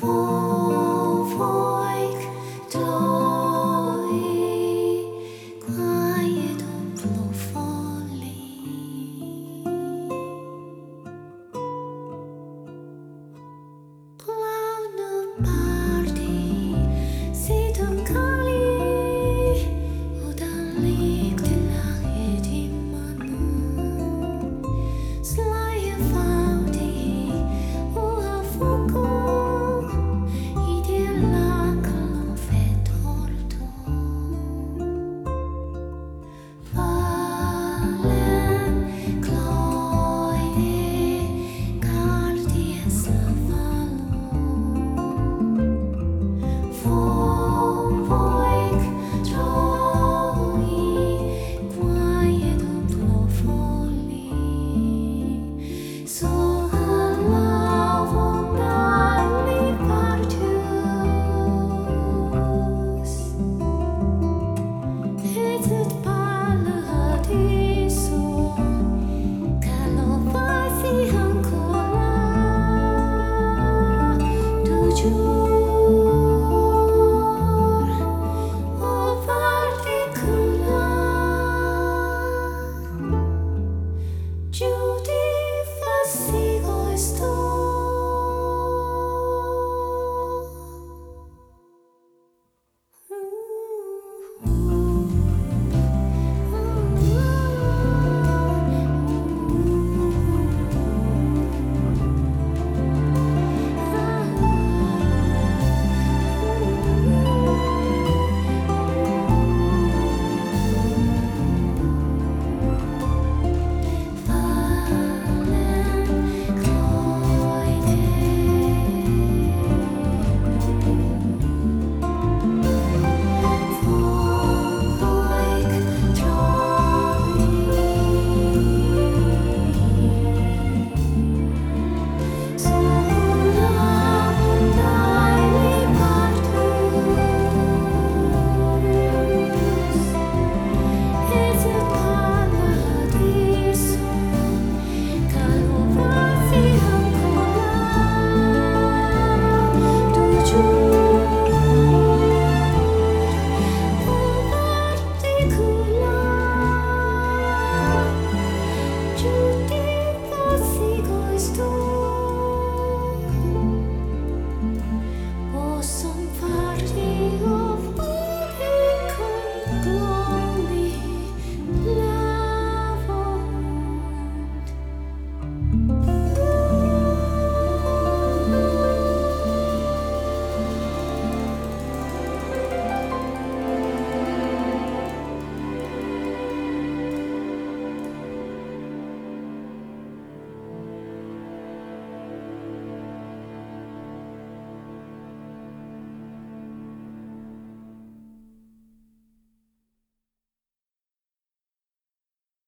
for